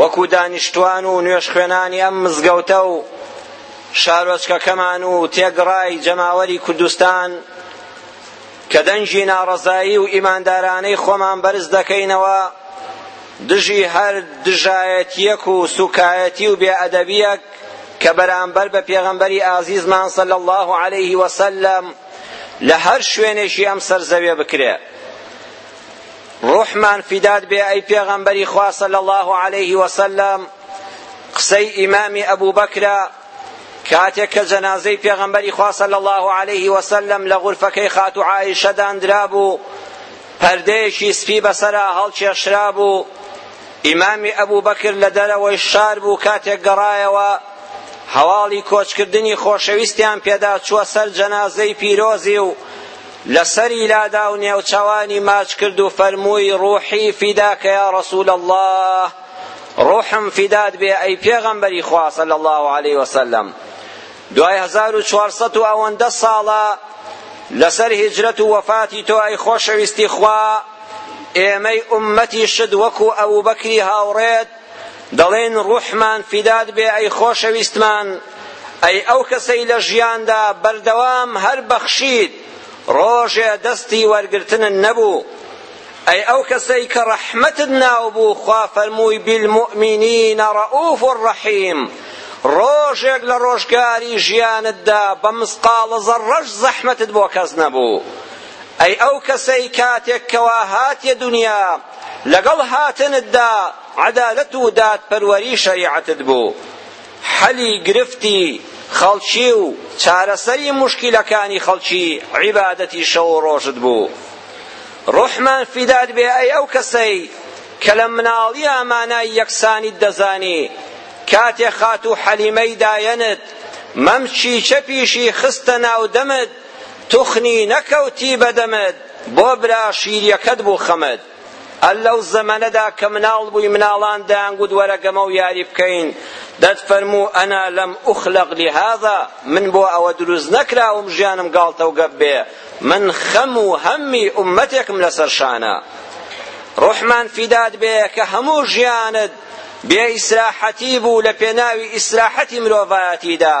وەکو دانیشتوان و نوێژخوێنانی ئەم مزگەوتە و شارۆچکەکەمان و تێگڕای جەماوەری کوردستان کە دەنگی ناڕەزایی و ئیماندارانەی خۆمان بەرز دەکەینەوە دژی هەر دژایەتیەک و سوکایەتی و بێئەدەبیەک کە بەرامبەر بە پێغەمبەری ئازیزمان صلی الله علیه وسلم لە هەر شوێنێکی ئەم سەرزەوێ بکرێ ڕوحمان فیدات بێ ئەی پێغەمبەری خوا صلی الله علیه وسلم قسەی ئیمامی ئەبو بەکرە کاتێک کە جەنازەی پێغەمبەری خوا صلی الله علیه وسلم لە غورفەکەی خاتو عائشە داندرابوو پەردەیەکی سپی بەسەرا هەڵکێشرابوو ئیمامی ئەبو بەکر لە دەرەوەی شار بوو کاتێک گەڕایەوە هەواڵی کۆچکردنی خۆشەویستیان پێدا چووە سەر جەنازەی پیرۆزی و لە سەری لادا و نێوچەوانی ماچ کرد و فەرمووی، ڕووحی فیداکە یا ڕەسوول اللە، ڕووحم فیدات بێ ئەی پێغەمبەری خوا صلی اللە علیە وسلم. دوای هەزار و چوار سەد و ئەوەندە ساڵە لەسەر هیجرەت و وەفاتی تۆ ئەی خۆشەویستی خوا، ئێمەی ئوممەتیشت وەکوو ئەبووبەکری هاوڕێت، دەڵێن ڕوحمان فیدات بێ ئەی خۆشەویستمان ئەی ئەو کەسەی لە ژیاندا بەردەوام هەر بەخشیت ڕۆژێ دەستی وەرگرتنن نەبوو ئەی ئەو کەسەی کە ڕەحمەتت ناوبوو خوا فەرمووی بالمؤمنین ڕەئوف ڕەحیم ڕۆژێک لە ڕۆژگاری ژیانتدا بە مسقاڵە زەڕەش زەحمەتت بۆ کەس نەبوو ئەی ئەو کەسەی کاتێک کەوا هاتیە دنیا لەگەڵ هاتنتدا عەدالەت و دادپەروەری شەریعەتت بوو حەلی گرفتی خەڵکی و چارەسەری موشکیلەکانی خەڵکی عیبادەتی شەو و ڕۆژت بوو ڕۆحمان فیدات بێ ئەی ئەو کەسەی کە لە مناڵیا مانای یەکسانیت دەزانی کاتێ خاتوو حەلیمەی دایەنت مەمکی چەپیشی خستە ناو دەمت توخنی نەکەوتی بە دەمت بۆ برا شیریەکەت بوو خەمت ئەر لەو زەمەنەدا کە مناڵ بووی مناڵان دەیانگوت وەرە گەمە و یاری بکەین دەتفەرموو ئەنا لەم ئوخلەق لهذا من بۆ ئەوە دروست نەکراوم ژیانم گاڵتە و گەپ بێ من خەم و هەممی ئوممەتێکم لەسەر شانە ڕوحمان فیدات بێ کە هەموو ژیانت بێ ئیسراحەتی بوو لە پێناوی ئیسراحەتی مرۆڤایەتیدا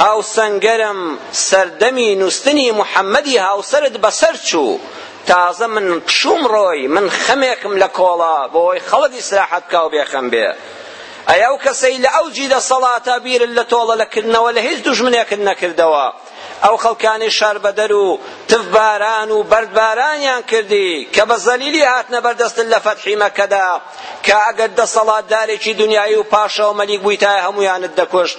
هاوسەنگەرم سەردەمی نوستنی محمدی هاوسەرت بەسەر چوو تازە من پشووم ڕۆی من خەمێکم لە کۆڵە بۆوەی خەڵک ئیسراحەت بکا و بێخەم بێ ئەی ئەو کەسەی لە ئەوجی دەسەڵاتە بیرت لە تۆڵە لە کردنەوە لە هیچ دوژمنێکت نەکردەوە ئەو خەڵکانی شاربەدەر و تفباران و بەردبارانیان کردی کە بە زەلیلی هاتنە بەردەستن لە فەتحی مەکەدا کە ئەگەر دەسەڵاتدارێکی دنیایی و پاشا و مەلیک بوویتایە هەموویانت دەکوشت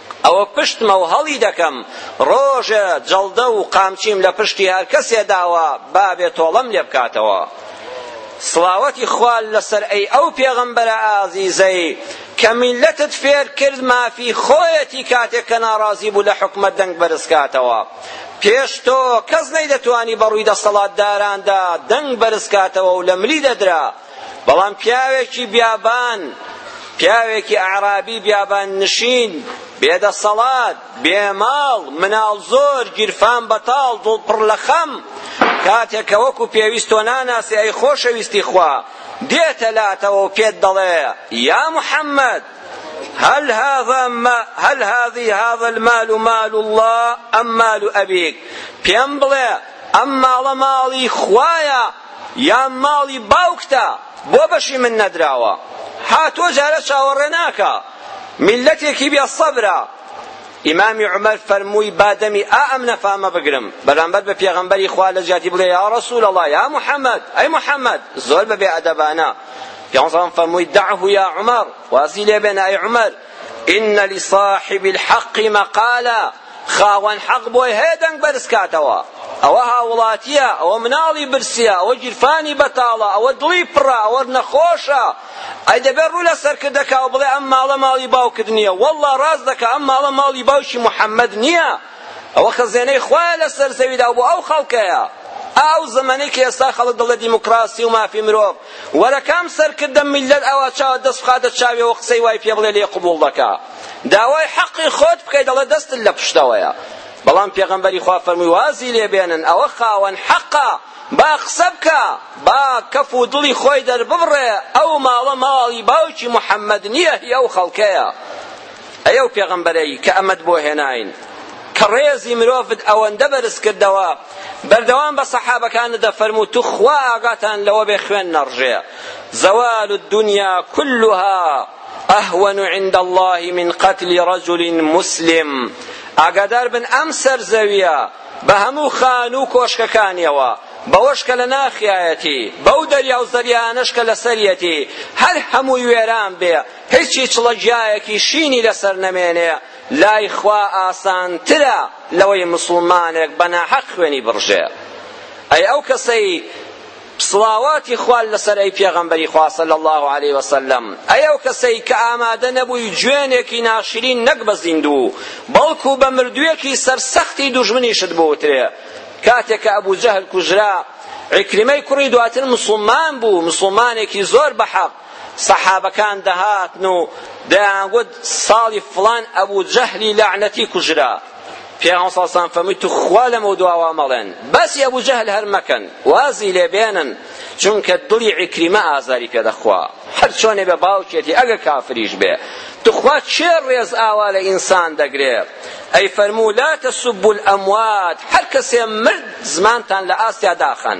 ئەوە پشتمە و هەڵی دەکەم، ڕۆژێ جەڵدە و قامچیم لە پشتی هەر کەسێ داوە بابێ تۆڵەم لێ بکاتەوە. سڵاوەتی خوا لەسەر ئەی ئەو پێغەمبەرە ئازیزەی کە میللەتت فێر کرد مافی خۆیەتی کاتێک کە ناڕازی بوو لە حکومەت دەنگ بەرز کاتەوە. پێش تۆ کەس نەیدەتوانی بە ڕووی دەسەڵاتداراندا دەنگ بەرز کاتەوە و لە ملی دەدرا. بەڵام پیاوێکی بیابان، پیاوێکی ئەعرابی بیابان نشین، بێ دەسەڵات، بێ ماڵ، مناڵ زۆر، گیرفان بەتاڵ، دڵ پڕ لە خەم، کاتێک کە وەکو پێویست تۆ ناناسی ئەی خۆشەویستی خوا، دێتە لاتەوە و پێت دەڵێ، یا محەممەد! هل هذا ما هل هذه هذا المال مال الله ام مال ابيك پێم بڵێ ئەم ماڵە ماڵی خوایە یان ماڵی باوکتە بۆ بەشی من نەدراوە هاتوە جارە چاوەڕێ ناکا میلەتێکی بێ سەبرە ئیمامی عومەر فەرمووی با دەمی ئا ئەم نەفامە بگرم بەرامبەر بە پێغەمبەری خوا لە جیاتی بڵێ یا رسول الله یا محمد ئەی محمد زۆر بە بێ ئەدەبانە پێغەمبەر فەرمووی دعه یا عمر وازی لێ بێنە ئەی عمر ان لصاحب الحق مقالا خاوەن حەق بۆی هەیە دەنگ بەرزکاتەوە ئەوە هاوڵاتیە ئەوە مناڵی برسیە ئەوە گیرفانی بەتاڵە ئەوە دڵی پڕە ئەوە نەخۆشە ئەی دەبێت ڕوو لە سەرکردەکە و بڵێ ئەم ماڵە ماڵی باوکت نییە والله ڕاست دەکە ئەم ماڵە ماڵی باوکی محەممەد نییە ئەوە خەزێنەی خوایە لەسەر زەویدا بۆ ئەو خەڵکەیە ئەو زەمەنەی کە ئێستا خەڵک دڵە دیموکراسی و مافی مرۆڤ وەرە کام سەرکردە میللەت ئاوا چاوە دەست بخاتە چاوی و قسەی وای پێ بڵێ لێی قبوڵ دەکا داوای حەقی خۆت بکەی دەڵێ دەستت لە پشتەوەیە بەڵام پێغەمبەری خوا فەرمووی وازی لێ بێنن ئەوە خاوەن حەقە با قسە بکا با کەف و دڵی خۆی دەرببڕێ ئەو ماڵە ماڵی باوکی محەممەد نییە هی ئەو خەڵکەیە ئەی ئەو پێغەمبەرەی کە ئەمەت بۆ هێناین کە ڕێزی مرۆڤت ئەوەندە بەرز کردەوە بەردەوام بە سەحابەکانت دەفەرموو توخوا ئاگاتان لەوە بێ خوێن نەڕژێ زوال الدنيا كلها اهون عند الله من قتل رجل مسلم ئاگادار بن ئەم سەر زەویە بە هەموو خان و کۆشکەکانیەوە بەوەش کە لە ناخیایەتی بەو دەریا و زەریانەش کە لەسەریەتی هەر هەمووی وێران بێ هیچی چڵەجیایەکی شینی لەسەر نەمێنێ لای خوا ئاسانترە لەوەی موسڵمانێک بە ناحەق خوێنی بڕژێ ئەی ئەو کەسەی سڵاواتی خوا لەسەر ئەی پێغەمبەری خوا صلی اللە علیه وسلم ئەی ئەو کەسەی کە ئامادە نەبووی جوێنێکی ناشرین نەک بە زیندوو بەڵکو بە مردوویەکی سەرسەختی دوژمنیشت بوترێ کاتێک کە ئەبو جەهل کوژرا عیکریمەی کوڕی دواتر موسڵمان بوو موسڵمانێکی زۆر بەحەق سەحابەکان دەهاتن و دەیانگوت ساڵی فڵان ئەبوو جەهلی لەعنەتی کوژرا پێغەمبەر صلی الله فەرمووی تو خوا لەمە دواوا مەڵێن بەس ئەبو جەهل هەر مەکەن وازی لێ بێنن چونکە دڵی عکریمە ئازاری پێ دەخوا هەر چۆنێ بێ باوکێتی ئەگە کافریش بێ تخوا چێ ڕێز ئاوا لە ئینسان دەگرێ ئەی فەرموو لا تسبوا الاموات هەر کەسێ مرد زمانتان لە ئاستیا داخەن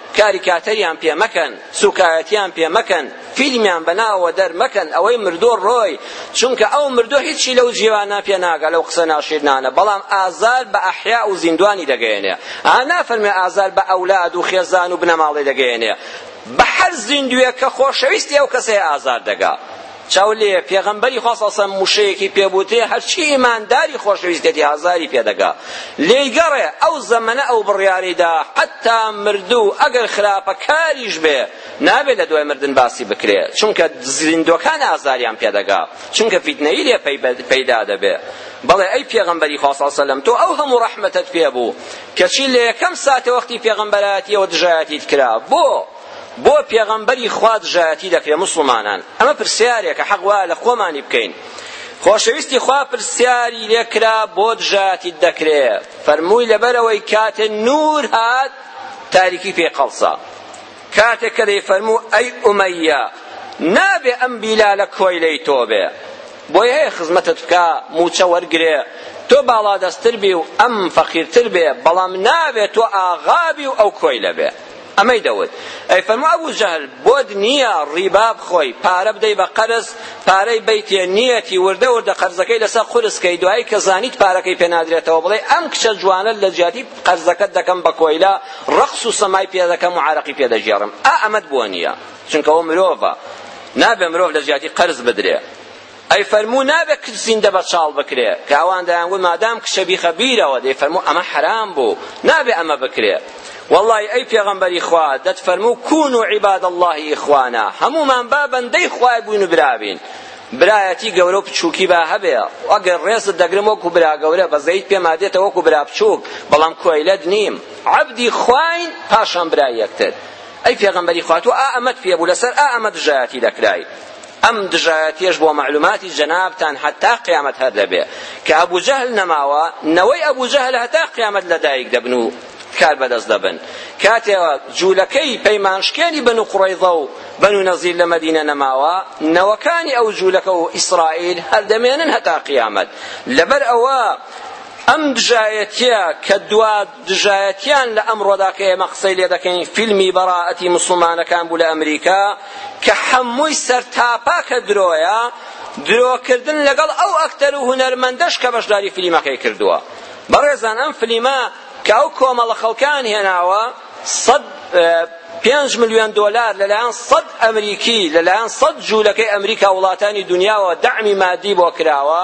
کاریکاتەریان پێ مەکەن سوکایەتیان پێ مەکەن فیلمیان بە ناوەوە دەر مەکەن ئەوەی مردووە ڕۆی چونکە ئەو مردووە هیچی لەو جیوانە پێ ناگا لەو قسە ناشیرنانە بەڵام ئازار بە ئەحیا و زیندوانی دەگەیەنێ ئا نافەرمێ ئازار بە ئەولاد و خێزان و بنەماڵەی دەگەیەنێ بە هەر زیندووێک کە خۆشەویستی ئەو کەسەیە ئازار دەگا چاو لێیە پێغەمبەری خوا صلی اللە علیە وسلم وشەیەکی پێ بوترێ هەرچی ئیمانداری خۆشەویستێتی ئازاری پێ دەگا لێی گەڕێ ئەو زەمەنە ئەو بڕیاری دا حەتا مردوو ئەگەر خراپەکاریش بێ نابێ لە دوای مردن باسی بکرێ چونکە زیندوەکان ئازاریان پێ دەگا چونکە فیتنەی لێ پەیدا دەبێ بەڵێ ئەی پێغەمبەری خوا صلی اللە علیە وسلم تۆ ئەو هەموو ڕەحمەتت پێ بوو کەچی لە یەکەم ساتە وەختی پێغەمبەرایەتیەوە دژایەتیت کرا بۆ بۆ پێغەمبەری خوا دژایەتی دەکرێ مسلمانان ئەمە پرسیارێکە حەق وایە لە خۆمانی بکەین خۆشەویستی خوا پرسیاری لێکرا بۆ دژایەتی دەکرێ فەرمووی لەبەرەوەی کاتێ نور هات تاریکی پێ قەڵسا کاتێک کە دەی فەرموو ئەی ئومەیە نابێ ئەم بیلالە کۆیلەی تۆ بێ بۆی هەیە خزمەتت بکە موچە وەرگرێ تۆ باڵادەستتر بی و ئەم فەقیرتر بێ بەڵام نابێ تۆ ئاغا بی و ئەو کۆیلە بێ ئەمەی دەوت ئەی فەرموو ئەبو جەهل بۆت نییە ڕیبا بخۆی پارە بدەی بە قەرز پارەی بەیتێ نییەتی وردە وردە قەرزەکەی لەسەر قورس کەی دوایی کە زانیت پارەکەی پێ نادرێتەوە بڵێ ئەم کچە جوانە لە جیاتی قەرزەکەت دەکەم بە کۆیلە ڕەقس و سەمای پێ دەکەم و عارەقی پێ دەگێڕم ئا ئەمەت بۆ نییە چونکە ئەوە مرۆڤە نابێ مرۆڤ لە جیاتی قەرز بدرێ ئەی فەرموو نابێ کچ زیندە بە چاڵ بکرێ کە ئەوان دەیان گوت مادام کچە بیخە بیرەوە دەی فەرموو ئەمە حەرام بوو نابێ ئەمە بکرێ واللهی ئەی پێغەمبەری خوا دەت فەرموو کون و عیباد الله ئیخوانا هەمومان با بەندەی خوای بووین و برابین برایەتی گەورە و بچووکی با هەبێ ئەگەر ڕێزت دەگرم وەکو برا گەورە بەزەیت پێما دێتە وەکو برا بچووک بەڵام کۆیلەت نیم عەبدی خواین پاشان برای یەکتر ئەی پێغەمبەری خوا تۆ ئا ئەمەت پێ بوو لەسەر ئا ئەمە دژایەتی دەکرای ئەم دژایەتیەش بۆ مەعلوماتی جەنابتان هەتا قیامەت هەر دەبێ کە ئەبو جەهل نەماوە نەوەی ئەبو جەهل هەتا قیامەت لەدایک دەبن و کار بەدەست دەبن کاتێ جوولەکەی پەیمانشکێنی بن و قڕەیضە و بن و نەزیر لە مەدینە نەماوە نەوەکانی ئەو جوولەکە و ئیسرائیل هەردەمێنن هەتا قیامەت لەبەر ئەوە ئەم دژایەتیە کە دوا دژایەتیان لە ئەمڕۆدا کە ئێمە قسەی لێ دەکەین فیلمی بەڕائەتی موسڵمانەکان بوو لە ئەمریکا کە حەمووی سەرتاپا کە درۆیە درۆکردن لەگەڵ ئەو ئەکتەر و هونەرمەندەش کە بەشداری فلیمەکەی کردووە بەڕێزان ئەم فلیمە کە ئەو کۆمەڵە خەڵکان هێناوە سەد پێنج ملیۆن دۆلار لەلایەن سەد ئەمریکی لەلایەن سەد جوولەکەی ئەمریکا وڵاتانی دنیاوە دەعمی مادی بۆ کراوە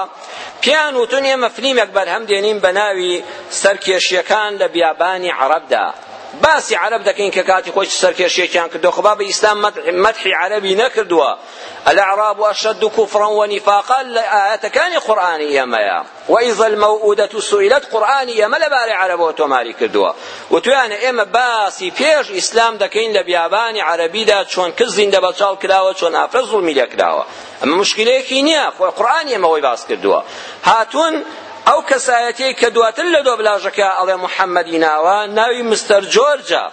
پێیان وتون ئێمە فلیمێک بەرهەم دێنین بە ناوی سەرکێشیەکان لە بیابانی عەرەبدا باسی عەرەب دەکەین کە کاتی خۆی چ سەرکێشیەکیان کردوە خۆ بابە ئیسلام مەدحی عەرەبی نەکردوە الاعراب اشد كفرا ونفاقا لە ئاەتەکانی قورئانی ئێمەیە واذا الموءودة سئلت قورئانی ئێمە لەبارەی عەرەبەوە تۆماری کردووە وتویانە ئێمە باسی پێش ئیسلام دەکەین لە بیابانی عەرەبیدا چۆن کز زیندە بەچاڵ کراوە چۆن ئافرەت زوڵمی لێ کراوە ئەمە مشکیلەیەکی نییە خۆ قورئانی ئێمە وەی باس کردووە هاتوون ئەو کەسایەتیەی کە دواتر لە دۆبلاژەکە ئەڵێ محەممەدی ناوە ناوی مستەر جۆرجە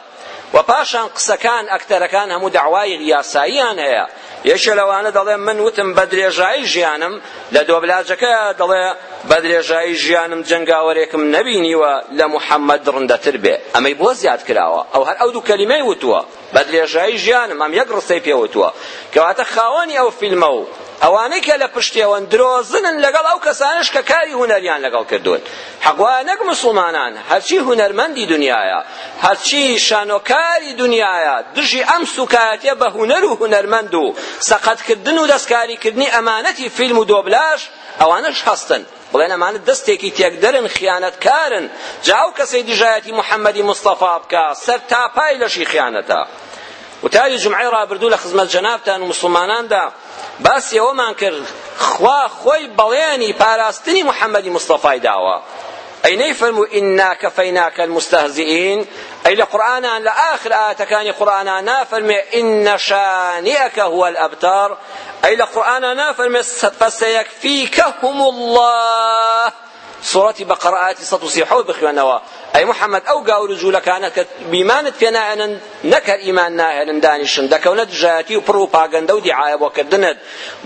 و پاشان قسەکان ئەکتەرەکان هەموو داوای یاساییان هەیە یەکێ لەوانە دەڵێ من وتم بە درێژایی ژیانم لە دۆبلاجەکە دەڵێ بە درێژایی ژیانم جەنگاوەرێکم نەبینیوە لە محەممەد دڕندەتر بێ ئەمەی بۆ زیاد کراوە ئەو هەر ئەو دوو کەلیمەی وتووە بە درێژایی ژیانم ئەم یەک ڕستەی پێ وتووە کەواتە خاوەنی ئەو فیلمە و ئەوانەی کە لە پشتێوەن درۆزنن لەگەڵ ئەو کەسانەش کە کاری هونەریان لەگەڵ کردوون حەق وایە نەک مسوڵمانان هەرچی هونەرمەندی دنیایە هەرچی شانۆکاری دنیایە دژی ئەم سوکایەتیە بە هونەر و هونەرمەند و سەقەتکردن و دەستکاریکردنی ئەمانەتی فیلم و دۆبلاژ ئەوانەش هەستن بڵێن ئەمانە دەستێکی تێکدەرن خیانەتکارن جا ئەو کەسەی دژایەتی محمدی مستەفا بکا سەر تا پای لەشی خیانەتە وتاری جمعەی ڕابردوو لە خزمەت جەنابتان و مسلماناندا باسی ئەوەمان کرد خوا خۆی بەڵێنی پاراستنی محمدی مستەفای داوە ئەی نەیفەرموو ئینا کەفەیناکە المستهزئین ئەی لە قورئانان لە ئاخر ئاەتەکانی قورئانا نافەرمێ ئین شانئەکە هو الابتر ئەی لە قورئانا نافەرمێت فەسەیەکفیکەهم اللە سورەتی بەقەڕە ئاەتی سەد و سی و حەوت بخوێنەوە ئەی محەممەد ئەو گاور و جوولەکانە کە بیمانت پێ ناهێنن نەک هەر ئیمان ناهێنن دانیشن دەکەونە دژایەتی و پڕ و پاگەندە و دیعایە بۆ کردنت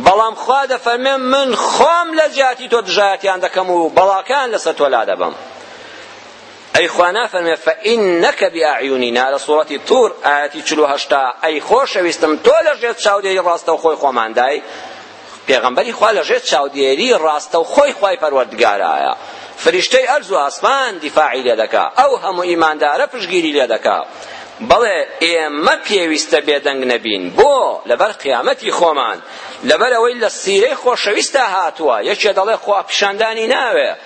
بەڵام خوا دەفەرمێ من خۆم لە جیاتی تۆ دژایەتیان دەکەم و بەڵاکان لەسەر تۆ لا دەبەم ئەی خوا نافەرموێ فەئینەکە بیئەعیونینا لە سوڕەتی طور ئایەتی چل و هەشتا ئەی خۆشەویستم تۆ لە ژێر چاودێری ڕاستەوخۆی خۆماندای پێغەمبەری خوا لە ژێر چاودێری ڕاستەوخۆی خوای پەروەردگارایە فریشتەی ئەرز و ئاسمان دیفاعی لێ دەکا ئەو هەموو ئیماندارە پشگیری لێ دەکا بەڵێ ئێمە پێویستە بێدەنگ نەبین بۆ لەبەر قیامەتی خۆمان لەبەر ئەوەی لە سیرەی خۆشەویستا هاتووە یەکێ دەڵێ خوا پیشاندانی ناوێ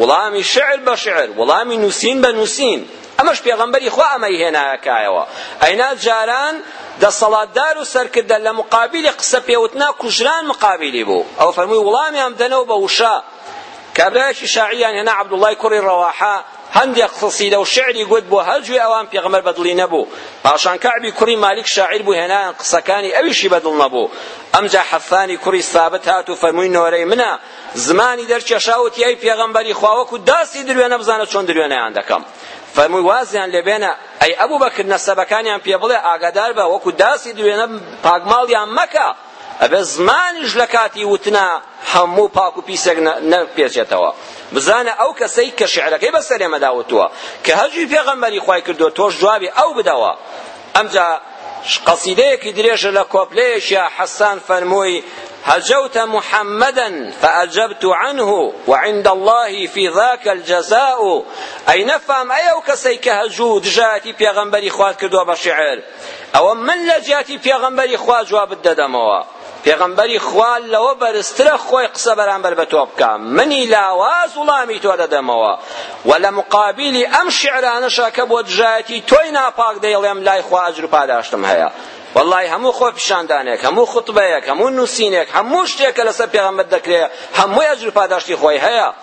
وڵامی شعر بە شعر وڵامی نووسین بە نووسین ئەمەش پێغەمبەری خوا ئەمەی هێنایە کایەوە ئەینا جاران دەسەڵاتدار و سەرکردە لە مقابلی قسە پێوتنا کوژران مقابلی بوو ئەو فەرمووی وڵامیان بدەنەوە بە وشە کابراایەکی شاعیان هێنا عەبدوڵای کوڕی ڕەواحە هەندێک قسیدە و شعری گوت بۆ هەر جوێ ئەوان پێغەمبەر بەدڵی نەبوو پاشان کەعبی کوڕی مالیک شاعیر بوو هێنایان قسەکانی ئەویشی بەدڵ نەبوو ئەمجا حەسانی کوڕی سابت هات و فەرمووی نۆرەی منە زمانی دەرکێشا وتی ئەی پێغەمبەری خوا وەکو داسی دروێنە بزانە چۆن دروێنەیان دەکەم فەرمووی وازیان لێ بێنە ئەی ئەبوو بەکر نەسەبەکانیان پێ بڵێ ئاگادار بە وەکو داسی دروێنە پاکماڵیان مەکە ئەبێ زمانیش لە کاتی وتنا هەموو پاک و پیسێک نەپێچێتەوە بزانە ئەو کەسەی کە شعرەکەی بەسەرێمەدا وتووە کە هەجوی پێغەمبەری خوای کردووە تۆش جوابی ئەو بدەوە ئەمجا قەسیدەیەکی درێژە لە کۆپلەیەکیا حەسان فەرمووی هجوت محمدا فأجبت عنه وعند الله في ذاك الجزاء ئەی نەفام ئەی ئەو کەسەی کە هەجوو دژایەتی پێغەمبەری خوات کردووە بە شعر ئەوە من لە جیاتی پێغەمبەری خوا جوابت دەدەمەوە پێغەمبەری خوا لەوە بەرزترە خۆی قسە بەرامبەر بە تۆ بکا منی لاواز وڵامی تۆ دەدەمەوە و لە مقابلی ئەم شعرانەشا کە بۆ دژایەتی تۆی ناپاک دەیڵێم لای خوا ئەجر و پاداشتم هەیە واللهی هەموو خۆ پیشاندانێک هەموو خوتبەیەک هەموو نووسینێک هەموو شتێک کە لەسەر پێغەمبەر دەکرێ هەمووی ئەجر و پاداشتی خۆی هەیە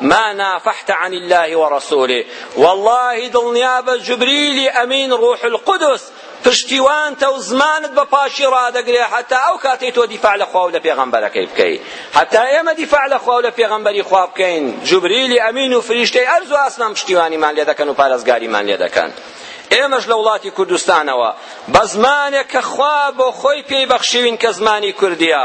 ما نافحت عن الله ورسوله واللهی دڵنیابە جبریلی ئەمین ڕوح القدس پشتیوانتە و زمانت بە پاکی ڕادەگرێ هەتا ئەو کاتەی تۆ دیفاع لە خوا و لە پێغەمبەرەکەی بکەی هەتا ئێمە دیفاع لە خوا و لە پێغەمبەری خوا بکەین جوبریلی ئەمین و فریشتەی ئەرز و ئاسمان پشتیوانیمان لێ دەکەن و پارێزگاریمان لێ دەکەن ئێمەش لە وڵاتی کوردستانەوە بە زمانێک کە خوا بۆ خۆی پێی بەخشیوین کە زمانی کوردیە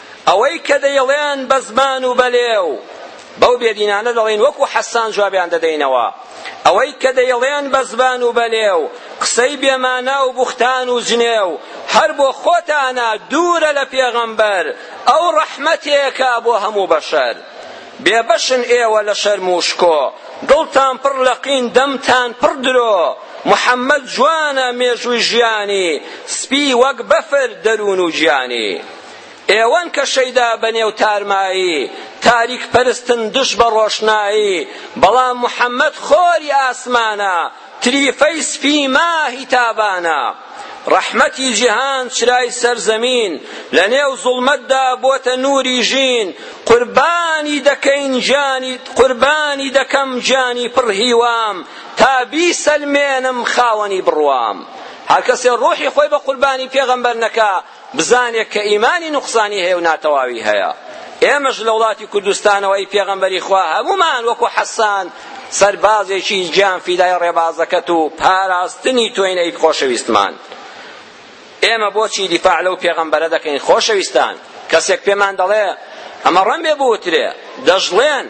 ئەوەی کە دەیڵێن بە زمان و بە لێو بەو بێدینانە دەڵێن وەکو حەسان جوابیان دەدەینەوە ئەوەی کە دەیڵێن بە زبان و بەلێو قسەی بێمانا و بوختان و جنێو هەر بۆ خۆتانە دوورە لە پێغەمبەر ئەو ڕەحمەتێکە بۆ هەموو بەشەر بێبەشن ئێوە لە شەرم و شکۆ دڵتان پڕ لە قین دەمتان پڕ درۆ محەممەد جوانە مێژووی ژیانی سپی وەک بەفر دەروون و گیانی ئێوەن کە شەیدا بە نێو تارمایی تاریک پەرستن دژ بە ڕۆشنایی بەڵام محەممەد خۆری ئاسمانە تریفەی سپی ماهی تابانە ڕەحمەتی جیهان چرای سەرزەمین لە نێو زوڵمەتدا بۆتە نوری ژین قوربانی دەکەین جانی قوربانی دەکەم جانی پڕ هیوام تا بیسەلمێنم خاوەنی بڕوام هەر کەسێ ڕۆحی خۆی بە قوربانی پێغەمبەر نەکا بزانێ کە ئیمانی نوقسانی هەیە و ناتەواوی هەیە ئێمەش لە وڵاتی کوردستانەوە ئەی پێغەمبەری خوا هەمومان وەکو حەسان سەربازێکی گیان فیدای ڕێبازەکەت و پاراستنی تۆین ئەی خۆشەویستمان ئێمە بۆچی دیفاع لەو پێغەمبەرە دەکەین خۆشەویستان کەسێک پێمان دەڵێ ئەمە ڕەمبێ بوترێ دەشڵێن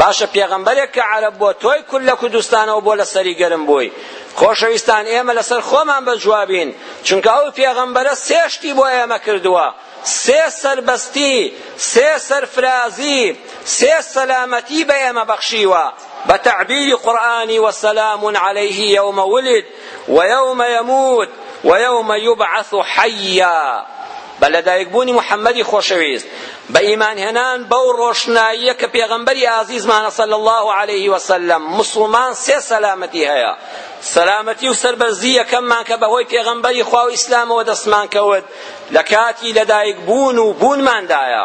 باشە پێغەمبەرێک کە عەرەب بووە تۆی کورد لە کوردستانەوە بۆ لەسەری گەرم بووی خۆشەویستان ئێمە لەسەر خۆمان بەجوابین چونکە ئەو پێغەمبەرە سێ شتی بۆ ئێمە کردووە سێ سەربەستی سێ سەرفرازی سێ سەلامەتی بە ئێمە بەخشیوە بە تەعبیری قورئانی وسلام علیه یوم ولد ویوم یموت ویوم یبعث حیا بە لەدایکبوونی محەممەدی خۆشەویست بە ئیمانهێنان بەو ڕۆشناییە کە پێغەمبەری ئازیزمانە صلی الله علیه وسلم مسلمان سێ سەلامەتی هەیە سەلامەتی و سەربەرزی یەکەممان کە بەهۆی پێغەمبەری خوا و ئیسلامەوە دەستمان کەوت لە کاتی لەدایکبوون و بوونماندایە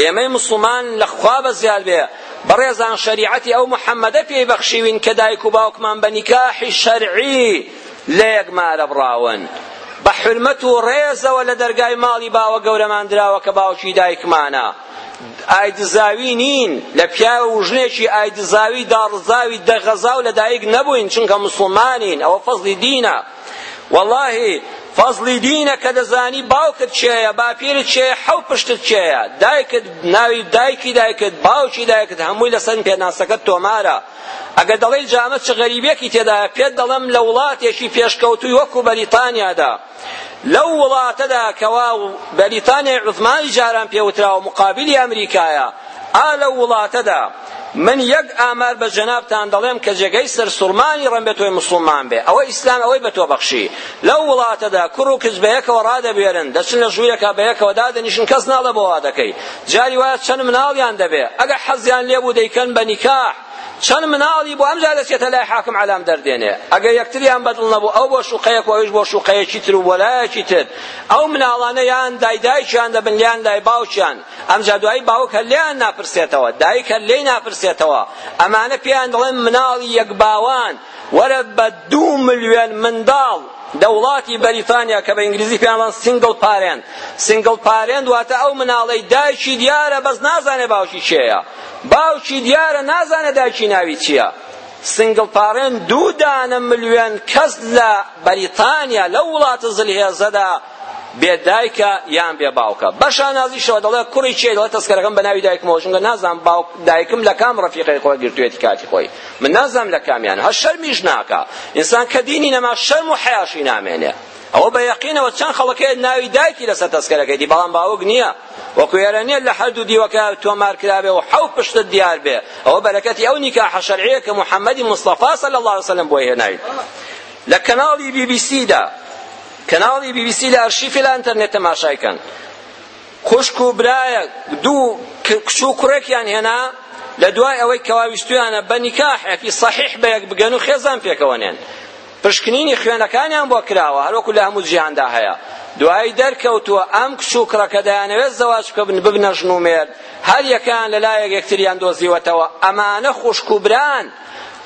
ئێمەی مسلمان لە خوا بەزیاد بێ بەڕێزان شەریعەتی ئەو محەمەدە پێی بەخشیوین کە دایک و باوکمان بە نیکاحی شەرعی لە یەک مارەبڕاون بە حرمەت و ڕێزەوە لە دەرگای ماڵی باوە گەورەمان دراوە کە باوکی دایکمانە ئایدزاوی نین لە پیاوە و ژنێکی ئایدزاوی داڕزاوی دەغەزاو لە دایک نەبووین چونکە مسلمانین ئەوە فەزلی دینە وەڵاهی فەزڵی دینە کە دەزانی باوکت کێیە باپیرت کێیە حەو پشتت کێیە دایکت ناوی دایکی دایکت باوکی دایکت هەمووی لەسەر پێناسەکەت تۆمارە ئەگەر دەڵێی جامە چ غەریبێکی تێدایە پێت دەڵێم لە وڵاتێکی پێشکەوتووی وەکو بەریتانیادا لەو وڵاتەدا کەوا بەریتانیای عوزمانی جاران پێوتراوە مقابلی ئەمریکایە ئا لەو وڵاتەدا من یەک ئامار بە جەنابتان دەڵێم کە جێگەی سەرسوڕمانی ڕەنبێ تۆی موسڵمان بێ ئەوە ئیسلام ئەوەی بە تۆ بەخشی لەو وڵاتەدا کوڕ و کچ بە یەکەوە ڕادەبوێرن دەچن لە ژوورێکا بە یەکەوە دادەنیشن کەس ناڵێ بۆ وا دەکەی جاری وایە چەند مناڵیان دەبێ ئەگە حەزیان لێبوو دەیکەن بە نیکاح چەند مناڵی بۆ ئەمجا دەچێتە لای حاکم علام دەردێنێ ئەگەر یەکتریان بەدڵ نەبوو ئەو بۆ شوقەیەک و ئەویش بۆ شوقەیەکی تر و بۆ لایەکی تر ئەو مناڵانە یان دای دایکیان دەبن یان لای باوکیان ئەمجا دوایی باوک هەر لێیان ناپرسێتەوە دایک هەر لێی ناپرسێتەوە ئەمانە پێیان دەڵێن مناڵی یەک باوان وەرە بە دوو ملیۆن منداڵ دە وڵاتی بەریتانیا کە بە ئینگلیزی پێیان دەڵێن سینگڵ پارێنت سینگڵ پارێنت واتە ئەو مناڵەی دایکی دیارە بەس نازانێ باوکی کێیە باوکی دیارە نازانێ دایکی ناوی چییە سنگل پارێن دوو دانە ملیۆن کەس لە بەریتانیا لەو وڵاتە زلهێزەدا بێ دایکە یان بێ باوکە بە شانازیشەوە دەڵێ کوڕی چیە دەڵێ تەسکەرەکەم بە ناوی دایکمەوە چونکە نازانم باوک دایکم لە کام ڕەفیقی خۆی گرتوێتی کاتی خۆی من نازانم لە کامیان هەر شەرمیش ناکا ئینسان کە دینی نەما شەرم و حەیاشی نامێنێ ئەوە بە یەقینەوە چەند خەڵکەیە ناوی دایکی لەسەر تەسکەرەکەیتی بەڵام باوک نییە وەکو ئێرە نییە لە هەردوو دیوەکە تۆمار کرابێ و حەوت پشتت دیار بێ ئەوە بەرەکەتی ئەو نیکاحە شەرعیە کە محەممەدی مستەفا صلی الله علیه وسلم بۆی هێناوی لە کەناڵی بی بی سیدا کەناڵی بی بی سی لە ئەرشیفی لە ئەنتەرنێت تەماشای کەن. خوشک و برایەک دوو کچ و کوڕێکیان هێنا لە دوای ئەوەی کەواویستویانە بە نیکاحێکی صحیح بە یەک بگەن و خێزان پێکەوە نێن پشکنینی خوێنەکانیان بۆ کراوە هەروەکو لە هەموو جیهاندا هەیە دوایی دەرکەوتووە ئەم کچ و کڕەکە دەیانەوێت زەواج بکەن ببنە ژن و مێرد هەر یەکان لە لایەک یەکتریان دۆزیوەتەوە ئەمانە خوشک و بران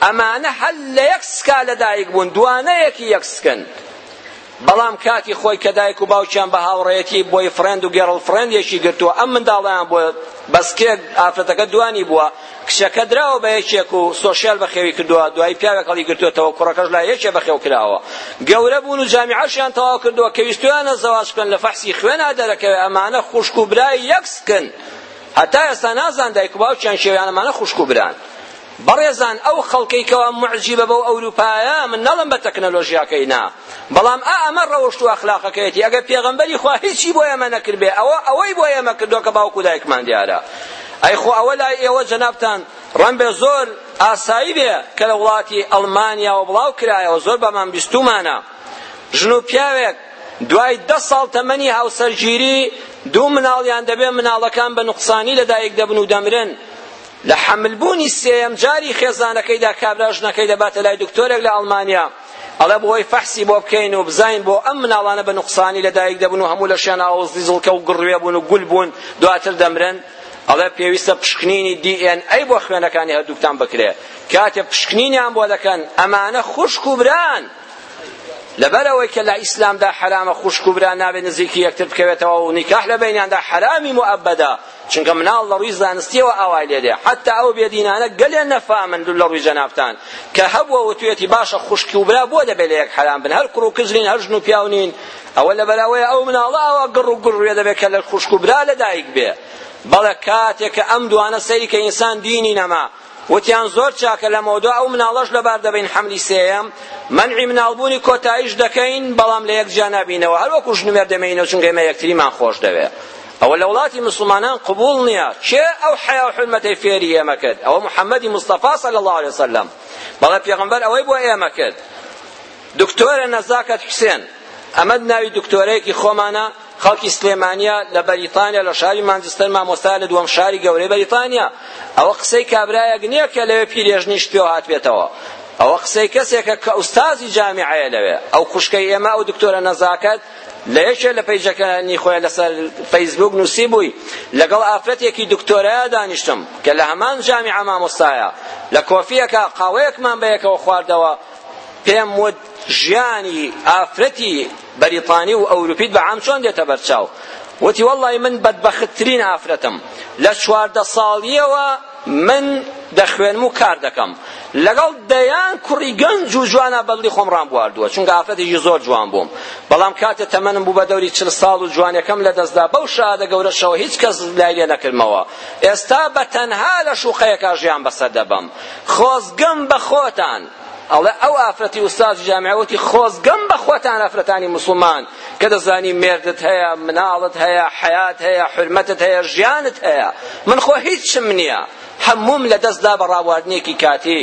ئەمانە هەر لە یەک سکا لەدایک بوون دوانەیەکی یەک سکن بەڵام کاتی خۆی کە دایک و باوکیان بە هاوڕێیەتی بۆی فرێند و گێڕڵ فرێندێکی گرتووە ئەم منداڵیان بۆ بەسکێک ئافرەتەکە دوانی بووە کچەکە دراوە بە یەکێک و سۆشیال بەخێوی کردووە دوای پیاوێک هەڵی گرتوێتەوە کوڕەکەش لای یەکێ بەخێو کراوە گەورە بوون و جامیعەشیان تەواو کردووە کە ویستویانە زەواج بکەن لە فەحسی خوێنا دەرەکەوێ ئەمانە خوشک و برای یەکسکن هەتا ئێستا نازان دایک و باوکیان شێویان ئەمانە خوشک و بران بەڕێزان ئەو خەڵکەی کەوا معجیبە بەو ئەوروپایە من ناڵم بە تەکنەلۆژیاکەی نا بەڵام ئا ئەمە ڕەوشت و ئەخلاقەکەیەتی ئەگەر پێغەمبەری خوا هیچی بۆ ئێمە نەکردبێ ئەوە ئەوەی بۆ ئێمە کردووە کە باوک و دایکمان دیارە ئەی خۆ ئەوە لای ئێوە جەنابتان ڕەنبێ زۆر ئاسایی بێ کە لە وڵاتی ئەڵمانیاوە بڵاو کرایەوە زۆر بەمان بیستومانە ژن و پیاوێک دوای دە ساڵ تەمەنی هاوسەرگیری دوو مناڵیان دەبێ مناڵەکان بە نوقسانی لەدایک دەبن و دەمرن لە حەمل بوونی سێیەم جاری خێزانەکەیدا کابرا ژنەکەی دەباتە لای دکتۆرێک لە ئەڵمانیا ئەڵێ بۆی فەحسی بۆ بکەین و بزانین بۆ ئەم مناڵانە بە نوقسانی لەدایک دەبن و هەموو لەشیان ئاوەزدی زڵکە و گڕوێ بوون و گول بوون دواتر دەمرن ئەڵێ پێویستە پشکنینی دی ئێن ئەی بۆ خوێنەکانی هەردووکتان بکرێ کاتێ پشکنینیان بۆ دەکەن ئەمانە خوشک و بران لەبەرەوەی کە لە ئیسلامدا حرامە خوشک و برا نابێت نزیکی یەکتر بکەوێتەوە و نیکاح لە بینیاندا حرامی مؤبدا چونکە مناڵ لە ڕووی زانستیەوە ئاوای لێ دێ حتا ئەو بێدینانە گەلێ نەفامن لە ڕووی جەنابتان کە هەبووە وتوێتی باشە خوشکی و برا بۆ دەبێ لە یەک حەرام بن هەر کوڕ و کچ نین هەر ژن و پیاو نین ئەوە لە بەراوەیە ئەو مناڵە ئاوا گڕ و گوڕێ دەبێت کە لە خوشک و برا لەدایک بێ بەڵێ کاتێک کە ئەم دوانە سەیری کە ئینسان دینی نەما وتیان زۆر چاکە لەمەودوا ئەو مناڵەش لەبار دەبەین حەملی سێیەم مەنعی مناڵبوونی کۆتاییش دەکەین بەڵام لە یەک جیا نابینەوە هەر وەکو ژنومێر دەمێینەوە چونکە ئێمە یەکتریمان خۆش دەوێ ئەوە لە وڵاتی مسلمانان قبول نییە کێ ئەو حیا و حرمەتەی فێری ئێمە کرد ئەوە محەممەدی مستەفا صلی الله علیه وسلم بەڵێ پێغەمبەر ئەوەی بۆ ئێمە کرد دکتۆرە نەزاکەت حوسێن ئەمە ناوی دکتۆرەیەکی خۆمانە خەڵکی سلێمانیە لە بەریتانیا لە شاری مانجستەر مامۆستا لە دووەم شاری گەورەی بەریتانیا ئەوە قسەی کابرایەک نییە کە لەوێ پیرێژنیش پێوە هاتبێتەوە ئەوە قسەی کەسێکە کە ئوستازی جامیعەیە لەوێ ئەو خوشکەی ئێمە ئەو دکتۆرە نەزاکەت لە یەکێ لە پەیجەکانی خۆیان لەسەر فەیسبوک نووسی بووی لەگەڵ ئافرەتێکی دکتۆرەیە دانیشتم کە لە هەمان جامیعە مامۆستایە لە کۆفیەکە قاوەیەکمان بەیەکەوە خواردەوە پێم وت ژیانی ئافرەتی بەریتانی و ئەوروپیت بە عام چۆن دێتە بەرچاو وتی وەڵڵای من بەدبەختترین ئافرەتم لە چواردە ساڵییەوە من دەخوێنم و کار دەکەم لەگەڵ دەیان کوڕی گەنج و جوانا بەدڵی خۆم ڕامبواردووە چونکە ئافرەتێکی زۆر جوان بووم بەڵام کاتێ تەمەنم بوو بە دەوری چل ساڵ و جوانەکەم لەدەستدا بەو شادە گەورەشەوە هیچ کەس لای لێ نەکردمەوە ئێستا بە تەنها لە شوقەیەکا ژیان بەسەر دەبەم خۆزگەم بە خۆتان ئەڵێ ئەو ئافرەتی ئوستازی جامعە وتی خۆزگەم بە خۆتان ئافرەتانی موسڵمان کە دەزانی مێردت هەیە مناڵت هەیە حەیات هەیە حرمەتت هەیە ژیانت هەیە من خۆ هیچم نییە هەمووم لە دەستدا بە ڕابواردنێکی کاتی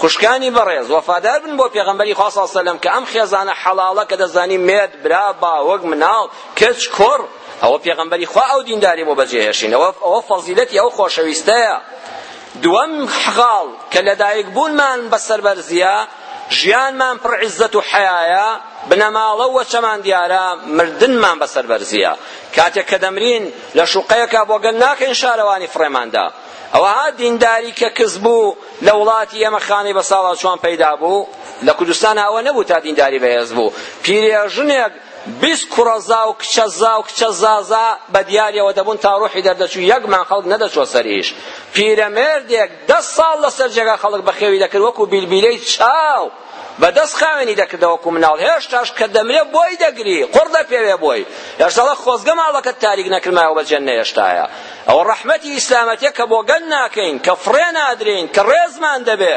خوشکانی بەڕێز وەفادار بن بۆ پێغەمبەری خوا صلی سەلەم کە ئەم خێزانە حەڵاڵە کە دەزانی مێرد برا باوەک مناڵ کچ کوڕ ئەوە پێغەمبەری خوا ئەو دینداری بۆ بەجێهێشتین ئەوە ئەوە فەزیلەتی ئەو خۆشەویستەیە دووەم خاڵ کە لەدایک بوونمان بە سەربەرزییە، ژیانمان پڕ عیززەت و حەیایە، بنەماڵە و وەچەمان دیارە، مردنمان بە سەربەرزییە. کاتێک کە دەمرین لە شوقەیەکا بۆگەن ناکەین شارەوانی فڕێماندا. ئەوها دینداری کە کز بوو لە وڵاتی ئێمە خانەی بە ساڵاچوان پەیدا بوو، لە کوردستانا ئەوە نەبوو تا دینداری بەهێز بوو. پیرێژنێک بیست کوڕە زا و کچە زا و کچە زازا بە دیاریەوە دەبوون تا ڕوحی دەردەچوو یەک مانگ خەڵک نەدەچووە سەریش پیرەمێردێک دە ساڵ لەسەر جێگا خەڵک بەخێوی دەکرد وەکو بیلبیلەی چاو بەدەست خاوێنی دەکردە وەکو مناڵ هێشتاش کە دەمرێ بۆی دەگری قڕ دەپێوێ بۆی هێشتاڵە خۆزگە ماڵەکەت تاریک نەکرمایەوە بەجێن نەهێشتایە ئەوە ڕەحمەتی ئیسلامەتە کە بۆگەن ناکەین کە فڕێ نادرێین کە ڕێزمان دەبێ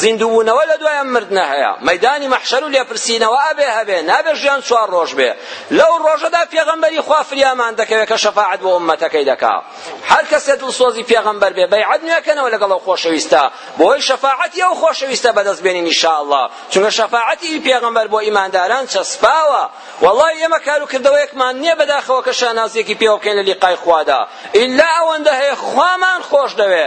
زیندووبوونەوە لە دوای ئەم مردنە هەیە مەیدانی مەحشەر و لێپرسینەوە ئەبێ هەبێ نابێ ژیان چوار ڕۆژ بێ لەو ڕۆژەدا پێغەمبەری خوا فریامان دەکەوێت کە شەفاعەت بۆ ئوممەتەکەی دەکا هەر کەسێ دڵسۆزی پێغەمبەر بێ بەیعەت نوێکەنەوە لەگەڵ ئەو خۆشەویستە بۆی شەفاعەتی ئەو خۆشەویستە بەدەست بێنین ئینشاءاللە چونکە شەفاعەتی پێغەمبەر بۆ ئیمانداران چەسپاوە وەڵڵای ئێمە کار و کردەوەیەکمان نییە بەداخەوە کە شانازیەکی پێوە بکەین لە لیقای خوادا ئیلا ئەوەندە هەیە خوامان خۆش دەوێ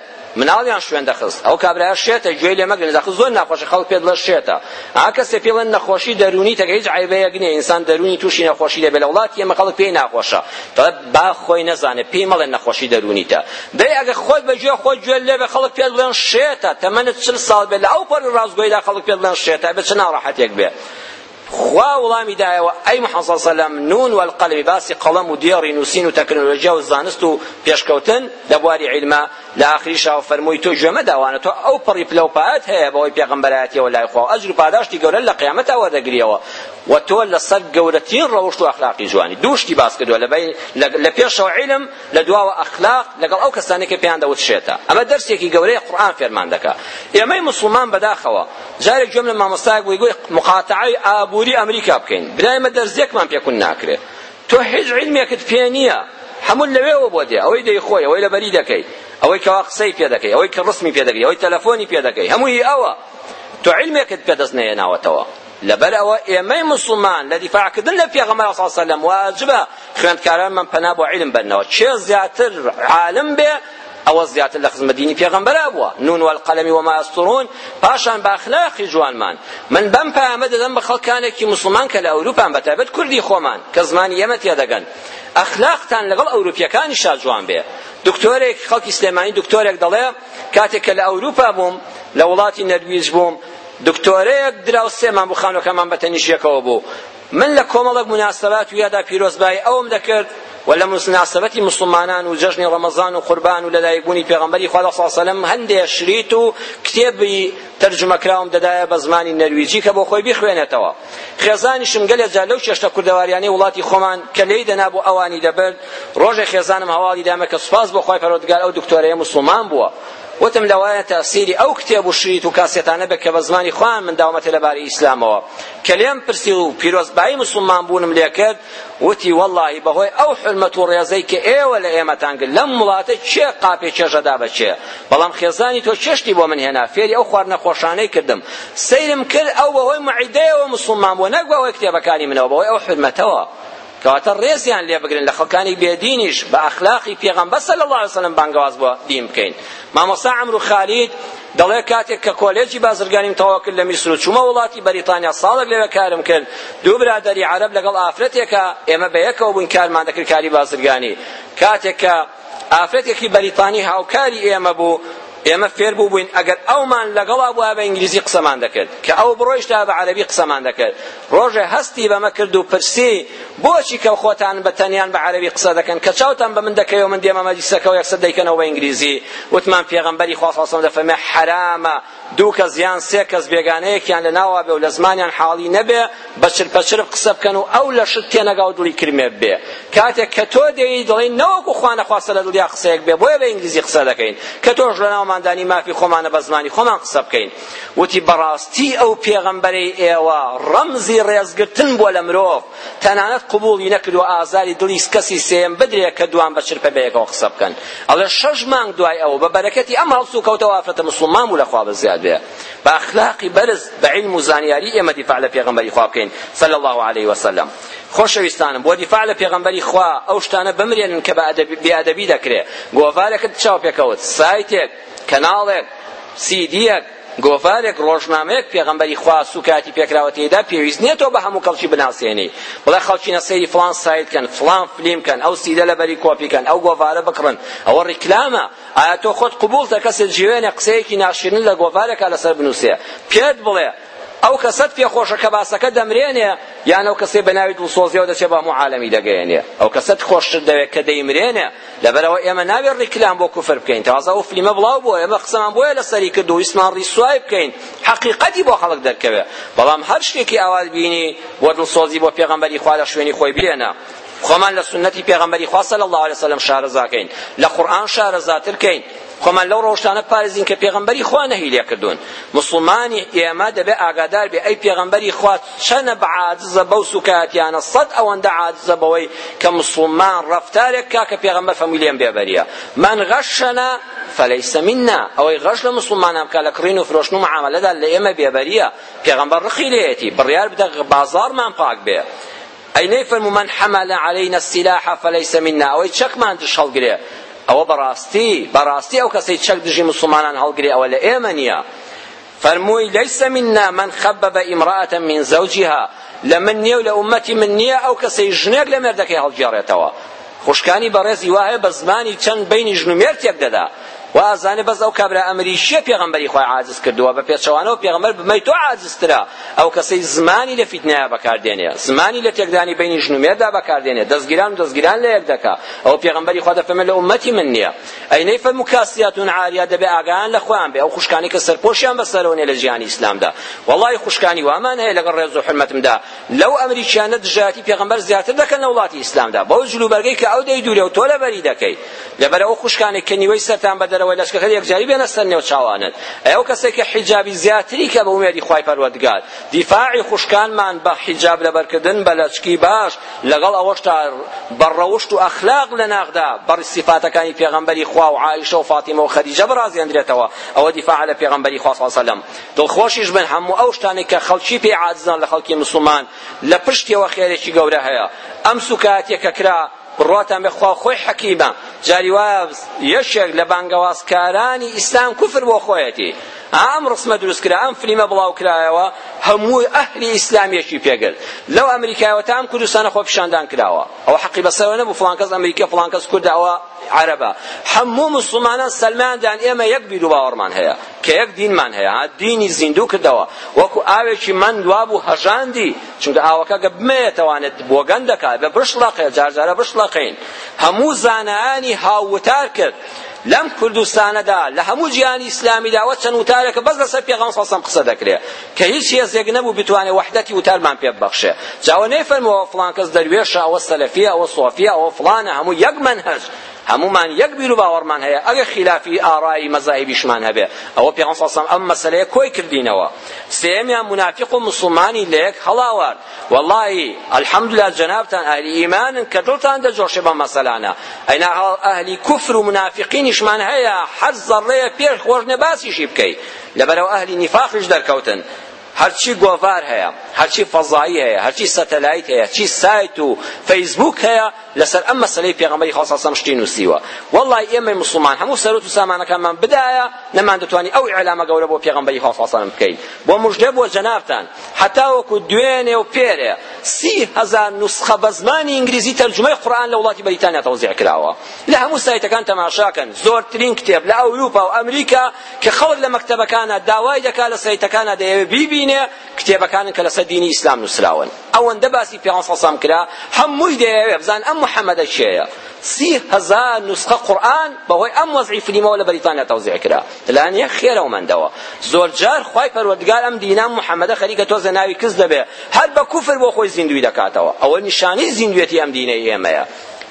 مناڵیان شوێن دەخست ئەو کابرایە شێتە گوێی لێ مەگرن ئەخ زۆر ناخۆشە خەڵک پێ دڵێ شێتە ئا کەسێ پێ بڵێن نەخۆشی دەروونی تەگە هیچ عەیبەیەک نییە ئینسان دەروونی تووشی نەخۆشی دەبێت لە وڵاتی ئێمە خەڵک پێی ناخۆشە دەڵێت با خۆی نەزانێت پێی مەڵێن نەخۆشی دەروونیتە دەی ئەگەر خۆت بە گوێ خۆت گوێ لێ بێ خەڵک پێ بڵێن شێتە تەمەنت چل ساڵ بێت لە ئەو پەڕی ڕاستگۆیدا خەڵک پێ بڵێن شێتە بێ چ ناڕەحەتێک بێ خوا وڵامی دایەوە ئەی محمد صلی اللە سەلەم نون والقلم باسی قەڵەم و دێڕی نووسین و تەکنۆلۆژیا و زانست و پێشکەوتن لە بواری عیلما لە ئاخریشەوە فەرمووی تۆ گوێ مەدە ئەوانە تۆ ئەو پەڕی پلە و پایەت هەیە بەوەی پێغەمبەرایەتیەوە لای خوا و ئەجر و پاداشتی گەورە لە قیامەتا وەردەگریەوە و تۆ لەسەر گەورەترین ڕەوشت و ئەخلاقی جوانی دوو شتی باس کردووە لە پێشەوە عیلم لە دواوە ئەخلاق لەگەڵ ئەو کەسانەی کە پێیان دەوت شێتە ئەمە دەرسێکی گەورەیە قورئان فێرمان دەکا ئێمەی موسڵمان بەداخەوە جارێک گوێم لە مامۆستایەک بووی گوی مقاتعەی ئابووری ئەمریکا بکەین برای مە دەرزێکمان پێکون ناکرێ تۆ هیچ علمێکت پێ نییە هەموو لەوێوە بۆ دێ ئەوەی دەیخۆی ئەوەی لەبەری دەکەی ئەوەی کەوا قسەی پێ دەکەی ئەوەی کە ڕسمی پێ دەکەی ئەوەی تەلەفۆنی پێ دەکەی هەمووی ئەوە تۆ علمێکت پێ دەست نەهێناوەتەوە لەبەر ئەوە ئێمەی موسڵمان لە دیفاعکردن لە پێغەمبەر صلی الله علیه و سلم واجبە خوێندکارانمان پەنا بۆ عیلم بەرنەوە کێ زیاتر عالم بێ ئەوە زیاتر لە خزمە دینی پێغەمبەرا بووە نون والقلم وما یسطرون پاشان بە ئەخلاقی جوانمان من بەم پەیامە دەدەم بە خەڵکانێکی موسڵمان کە لە ئەوروپان بە تایبەت کوردی خۆمان کە زمانی ئێمە تێدەگەن ئەخلاقتان لەگەڵ ئەوروپیەکانی شا جوان بێ دکتۆرێک خەڵکی سلێمانی دکتۆرێک دەڵێ کاتێک کە لە ئەوروپا بووم لە وڵاتی نەرویج بووم دکتۆرەیەک دراوسێمان بوو خانوەکەمان بە تەنیشتێکەوە بوو من لە کۆمەڵێک موناسەبات ویادا پیرۆزبایی ئەوم دەکرد و لە موناسەبەتی موسڵمانان و جەژنی ڕەمەزان و قوربان و لەدایکبوونی پێغەمبەری خوا صلی الله علیه وسلم هەندێ شریت و کتێبی تەرجمەکراوم دەدایە بە زمانی نەرویجی کە بۆ خۆی بیخوێنێتەوە خێزانیشم گەلێ جار لەو چێشتە کوردەواریانەی وڵاتی خۆمان کە لێی دەنا بۆ ئەوانی دەبرد ڕۆژێ خێزانم هەواڵی دامە کە سوپاس بۆ خوای پەروەردگار ئەو دکتۆرەیە موسڵمان بووە وتم لەوایە تەسیری ئەو کتێب و شریت و کاسێتانە بێ کە بە زمانی خۆیان منداومەتە لەبارەی ئیسلامەوە کە لێم پرسی و پیرۆزبایی موسڵمان بوونم لێ کرد وتی وەڵاهی بەهۆی ئەو حورمەت و ڕێزەی کە ئێوە لە ئێمەتان گرت لەم وڵاتە کێ قاپێ چێژ ئەدا بە کێ بەڵام خێزانی تۆ کێ شتی بۆ من هێنا فێری ئەو خواردنە خۆشانەی کردم سەیرم کرد ئەو بەهۆی موعیدەیەوە موسڵمان بووە نەک بەهۆی کتێبەکانی منەوە بەهۆی ئەو حورمەتەوە کەواتە ڕێزیان لێ بگرن لە خەڵکانی بێدینیش بە ئەخلاقی پێغەمبەر صلی الله علیه وسلم بانگەواز بۆ دین بکەین مامۆستا عمرو خالید دەڵێ کاتێک کە کۆلێجی بازرگانیم تەواو کرد لە میسر و چوومە وڵاتی بەریتانیا ساڵێک لەوێ کارم کرد دوو برادەری عەرەب لەگەڵ ئافرەتێکە ئێمە بە یەکەوە بووین کارمان دەکرد کاری بازرگانی کاتێک کە ئافرەتێکی بەریتانی هاوکاری ئێمە بوو ئێمە فێر بوو بووین ئەگەر ئەومان لەگەڵا بووە بە ئینگلیزی قسەمان دەکرد کە ئەو بڕۆیشتا بە عەرەبی قسەمان دەکرد ڕۆژێ هەستی بەمە کرد و پرسی بۆچی کە خۆتان بە تەنیان بە عەرەبی قسە دەکەن کە چاوتان بە من دەکەوێ من دێمە مەجلیسەکە و یەکسەر دەیکەنەوە بە ئینگلیزی وتمان پێغەمبەری خوا صلی الله دەفەرمێ حەرامە دوو کەس یان سێ کەس بێگانەیەکیان لە ناوا بێ و لە زمانیان حاڵی نەبێ بە چرپەچرپ قسە بکەن و ئەو لە شت تێنەگا و دڵی کرمێ بێ کاتێک کە تۆ دێی دڵی نەوەکو خوا نەخواستە لە دڵیا قسەیەک بێ بۆیە بە ئینگلیزی قسە دەکەین کە تۆش لە ناوماندانی مافی خۆمانە بە زمانی خۆمان قسە بکەین وتی، بەڕاستی ئەو پێغەمبەرەی ئێوە ڕەمزی ڕێزگرتن بووە لە مرۆڤ، تەنانەت قبووڵی نەکردووە ئازاری دڵی کەسی سێیەم بدرێ کە دووان بە چرپە بەیەکەوە قسە بکەن. ئەڵێ، شەش مانگ دوای ئەوە، بە بەرەکەتی ئەم هەڵسوکەوتەوە ئافرەتە موسڵمان بوو لەخوا بەزیاد بێ بە ئەخلاقی بەرز، بە عیلم و زانیاری ئێمە دیفاع لە پێغەمبەری خوا بکەین، صلی اللە علیه و سلم. خۆشەویستانم، بۆ دیفاع لە پێغەمبەری خوا ئەو شتانە بمرێنن کە بە بێئەدەبی دەکرێ. گۆڤارێکت چاوپێکەوت، سایتێک، کەناڵێک، سیدییەک، گۆڤارێک، ڕۆژنامەیەک پێغەمبەری خوا سوکایەتی پێکراوە تێیدا پێویست نییە تۆ بە هەموو کەڵکی بناسێنی بڵێ خەڵکینە سەیری فڵان سایت کەن فڵان فلیم کەن ئەو سیدە لەبەری کۆپی کەن ئەو گۆڤارە بکڕن ئەوە ڕیکلامە ئایا تۆ خۆت قبوڵتە کەسێک جوێنێ قسەیەکی ناشرین لە گۆڤارێکا لەسەر بنووسێ پێت بڵێ ئەو کەسەت پێخۆشە کە باسەکە دەمرێنێ یان ئەو کەسەی بە ناوی دڵسۆزیەوە دەچێ بە هەموو عالەمی دەگەیەنێ ئەو کەسەت خۆشتر دەوێت کە دەیمرێنێ لەبەرئەوە ئێمە نابێت ڕیکلام بۆ کوفر بکەین تازە ئەو فلیمە بڵاو بووە ئێمە قسەمان بۆیە لەسەری کرد و ویستمان ڕیسوای بکەین حەقیقەتی بۆ خەڵک دەرکەوێ بەڵام هەر شتێکی ئاوات بینی بۆ دڵسۆزی بۆ پێغەمبەری خوا لە شوێنی خۆی بێنە خۆمان لە سنەتی پێغەمبەری خوا صلی الله علیه وسلم شارەزاکەین لە قورئان شارەزاترکەین خۆمان لەو ڕەوشتانە پارێزین کە پێغەمبەری خوا نەهی لێ کردوون موسڵمانی ئێمە دەبێ ئاگادار بێ ئەی پێغەمبەری خوا چەنە بە عاجزە بەو سوکایەتیانە سەد ئەوەندە عاجزە بەوەی کە موسڵمان ڕەفتارێک کا کە پێغەمبەر فەمووی لێم بێبەریە من غەشەنا فليس منا ئەوەی غەش لە موسڵمانان بکە لە کڕین و فرۆشتن و معاملەدا لە ئێمە بێبەریە پێغەمبەر ڕقی لێیەتی بڕیار بدە بازاڕمان پاک بێ ئەی نەیفەرموو من حمل علینا السلاح فلیس منا ئەوەی چەکمان دژ هەڵگرێ ئەوە بەڕاستی بەڕاستی ئەو کەسەی چەک دژی موسڵمانان هەڵگرێ ئەوە لە ئێمە نییە فەرمووی لەیس منا من خبب امرأة من زوجها لە من نییە و لە ئومەتی من نییە ئەو کەسەی ژنێک لە مێردەکەی هەڵگێڕێتەوە خوشکانی بەڕێز ی وایە بە زمانی چەند بەینی ژن و مێرد تێک دەدا وا ئەزانێ بەس ئەو کابرا ئەمریکیە پێغەمبەری خوای عاجز کردوە بە پێچەوانەوە پێغەمبەر بمەی تۆ عاجز ترە ئەو کەسەی زمانی لە فیتنەیا بەکار دێنێ زمانی لە تێکدانی بەینی ژن و مێرددا بەکار دێنێ دەزگیران و دەزگیران لەیەک دەکا ئەو پێغەمبەری خوا دەفەرمێ لە ئومەتی من نیە ئەی نەیفەرموو کاسیاتون عاریات دەبێ ئاگایان لە خۆیان بێ ئەو خوشکانی کە سەرپۆشیان بەسەرەوە نیە لە جیهانی ئیسلامدا وەڵڵاهی خوشکانی وامان هەیە لەگەڵ ڕێز و حورمەتمدا لەو ئەمریکیانە دژایەتی پێغەمبەر زیاتر دەکەن لە وڵاتی ئیسلامدا بەو جل و بەرگەی کە ئەو دەیدورێ و تۆ لەبەری دەکەی لەبەر ئەو خوشکانێک کە نیوەی سەرتان بە دەرەوەی لەشکەکە یەکجاری بێنە سەر نێو چاوانت ئەی ئەو کەسێک کە حیجابی زیاتری کە بە ئومێدی خوای پەروەردگار دیفاعی خوشکانمان بە حیجاب لەبەرکردن بە لەچکی باش لەگەڵ ئەوەشتا بە ڕەوشت و ئەخلاق لە ناخدا بەڕی سیفاتەکانی پێغەمبەری خوا و عائیشە و فاتیمە و خەدیجە بڕازێندرێتەوە ئەوە دیفاع لە پێغەمبەری خوا صلی الله علیه و سلم دڵخۆشیش بن هەموو ئەو شتانەی کە خەڵکی پێی عاجزن لە خەڵکی موسڵمان لە پشتیەوە خێرێکی گەورە هەیە ئەم سوکایەتیە کە کرا بڕواتان بێ خوا خۆی حەکیمە جاری وایە یەکێک لە بانگەوازکارانی ئیسلام کوفر بۆ خۆیەتی ئەم ڕسمە دروست کرا ئەم فلیمە بڵاو کرایەوە هەموو ئەهلی ئیسلامیەکی پێگرت لەو ئەمریکایەوە تا ئەم کوردستانە خۆ پیشاندان کراوە ئەوە حەقی بەسەرەوە نەبوو فڵانکەس ئەمریکیە فڵانکەس کوردە ئەوە عەرەبە هەموو موسڵمانان سەلماندان ئێمە یەک بیر و باوەڕمان هەیە کە یەک دینمان هەیە دینی زیندوو کردەوە وەکو ئاوێکی من دوابوو هەژاندی چونکە ئاوەکە گە بمێتەوانێت بۆگەن دەکات بە بشڵەقێ جارجارە بشڵەقین هەموو زانایانی هاووتار کرد لەم کوردستانەدا لە هەموو جیهانی ئیسلامیدا وە چەند وتارێکە بەس لەسەر پێغەمبەر صلی قسە دەکرێت کە هیچ هێزێک نەبوو بتوانێ وەحدەتی وتارمان پێ ببەخشێ جا ئەوە نەیفەرموو ئەوە فڵان کەس دەروێشە ئەوە سەلەفیە ئەوە سۆفیە ئەوە فڵانە هەموو یەک مەنهەج هەموومان یەک بیر و باوەڕمان هەیە ئەگەر خیلافی ئارای مەزاهیبیشمان هەبێ ئەوە پێغەمبەر صلی الله علیه و سلم ئەم مەسەلەیە کۆی کردینەوە سێمیان منافق و مسلمانی لە یەک هەڵاوارد واللهی الحمدلله جنابتان اهل ایمانن کە دڵتان دەجۆشێ بە مەسەلانە ئەینا ئەهلی کوفر و منافقینیشمان هەیە هەر زەڕەیە پێش خۆش نەباسیشی بکەی لەبەرئەوە ئەهلی نیفاقیش دەرکەوتن هەرچی گۆڤار هەیە هەرچی فەزایی هەیە هەرچی سەتەلایت هەیە چی سایت و فەیسبوک هەیە لەسەر ئەم مەسەلەی پێغەمبەری خوا صلی شتی نووسیوە والله ئێمەی موسڵمان هەموو سەروت و سامانەکانمان بدایە نەمان دەتوانی ئەو ئیعلامە گەورە بۆ پێغەمبەری خوا صلی الله بکەین بۆ مژدە بۆ جەنابتان حتا وەکو دوێنێ و پێرێ سی هەزار نسخە بە زمانی ئینگلیزی تەرجمەی قورئان لە وڵاتی بەریتانیا تەوزیع کراوە لە هەموو سایتەکان تەماشاکەن زۆرترین کتێب لە ئەوروپا و ئەمریکا کە خەڵک لە مەکتەبەکانا داوای دەکا لە سەیتەکانا دەیەوێ بیبینێ کتێبەکانن کە لەسەر دینی ئیسلام نووسراون ئەوەندە باسی پێنج سەد سام کرا هەمووی دەیەوێ بزان ئەم محەمەدە کێیە سی هەزار نوسخە قورئان بەهۆی ئەم وەزعی فلیمەوە لە بەریتانیا تەوزیع کرا لەلایەن یەک خێرەو مەندەوە زۆرجار خوای پەروەردگار ئەم دینا محەمەدە خەریکە تۆزێ ناوی کز دەبێ هەر بە کوفر بۆ خۆی زیندوی دەکاتەوە ئەوە نیشانەی زیندوێتی ئەم دینەی ئێمەیە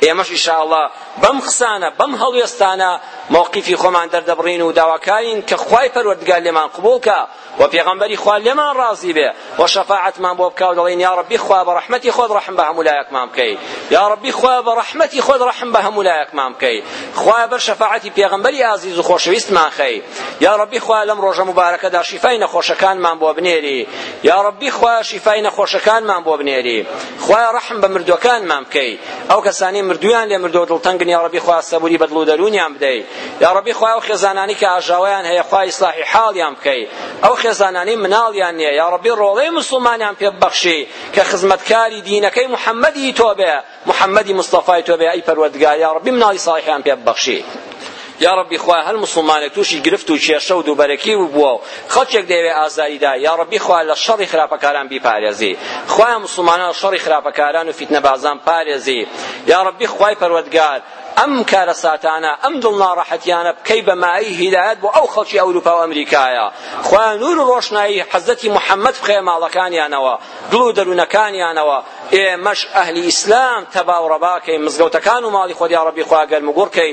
ئێمەش ان شاء اللە بەم قسانە بەم هەڵوێستانە مەوقیفی خۆمان دەردەبڕین و داواکارین کە خوای پەروەردگار لێمان قبوڵ کا و پێغەمبەری خوا لێمان ڕازی بێ و شەفاعەتمان بۆ بکا و دەڵێین یا ڕەبی خوا بە ڕەحمەتی خۆت ڕەحم بە هەموو لایەکمان بکەی یا ڕەبی خوا بە ڕەحمەتی خۆت ڕەحم بە هەموو لایەکمان بکەی خوا بەر شەفاعەتی پێغەمبەری ئازیز و خۆشەویستمان خەی یا ڕەبی خوا لەم ڕۆژە مبارەکەدا شیفای نەخۆشەکانمان بۆ بنێری یا ڕەبی خوا شیفای نەخۆشەکانمان بۆ بنێری خوایە ڕەحم بە مردوەکانمان بکەی ئەو کەسانەی مردویان لێ مردوە دڵتەنگن یاڕەبی خوایە سەبوری بە دڵ و دەرونیان بدەی یاڕەبی خوایە ئەو خێزانانی کە ئاژاوەیان هەیە خوای ئیسلاحی حاڵیان بکەی ئەو خێزانانی مناڵیان نییە یاڕەبی ڕۆڵەی مسلمانیان پێ ببەخشی کە خزمەتکاری دینەکەی محەممەدی تۆ بێ محەممەدی مستەفای تۆ بێ ئەی پەروەردگار یاڕەبی مناڵی ساڵحیان پێ ببەخشی یاڕەبی خوایە هەر موسڵمانێک تووشی گرفت و کێشە و دووبەرەکی ببووە و خەڵکێک دەیەوێ ئازاری دا یاڕەبی خوایە لە شەڕی خراپەکاران بیپارێزی خوایە موسڵمانان لە شەڕی خراپەکاران و فیتنەبازان پارێزی یاڕەبی خوای پەروەردگار ئەم کارەساتانە ئەم دڵ ناڕەحەتیانە بکەی بە مایەی هیدایەت بۆ ئەو خەڵکی ئەوروپا و ئەمریکایە خوا نور و ڕۆشنایی حەزەتی محەممەد بخەیە ماڵەکانیانەوە دڵ و دەروونەکانیانەوە ئێمەش ئەهلی ئیسلام تەبا و ڕەباکەی مزگەوتەکان و ماڵی خۆت یا ڕەبی خوا گەرم و گوڕکەی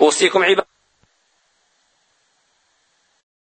ئوصیکم عباد.